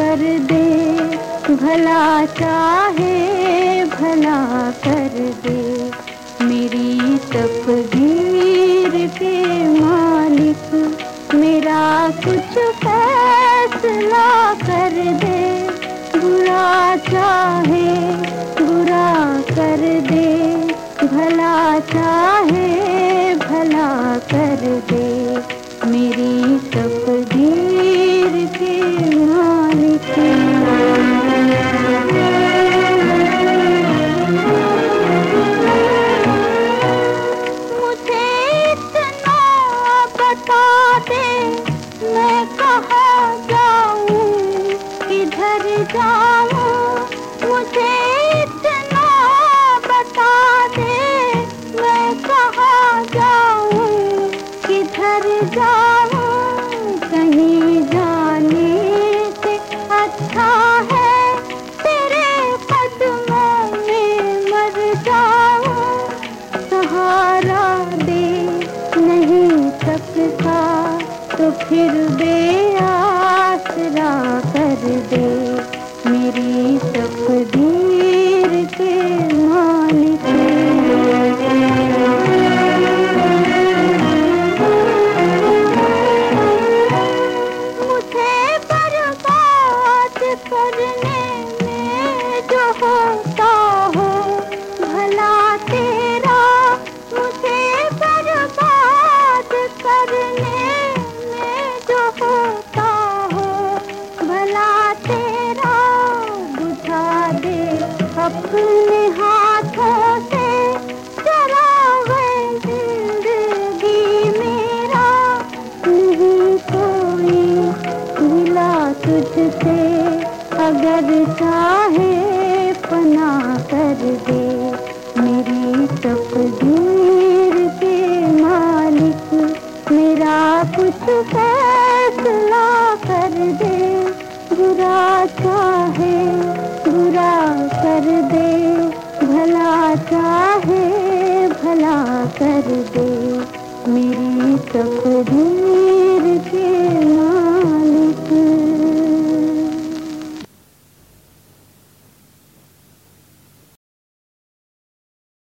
दे, भला चाहे, भला कर दे। मेरी तकदीर के मालिक, मेरा कुछ फैसला कर दे। बुरा चाहे, बुरा कर दे। भला चाहे, भला कर दे। बता दे मैं कहाँ जाऊँ किधर जाऊँ, मुझे इतना बता दे, मैं कहाँ जाऊँ किधर जाऊँ, कहीं जाने से अच्छा है, तेरे कदमों में मर जाऊँ, सहारा दे तो फिर बेआसरा कर दे। तुझसे, अगर चाहे पना कर दे। मेरी तकदीर के मालिक, मेरा कुछ फैसला कर दे। बुरा कर दे भला चाहे भला कर दे मेरी तकदीर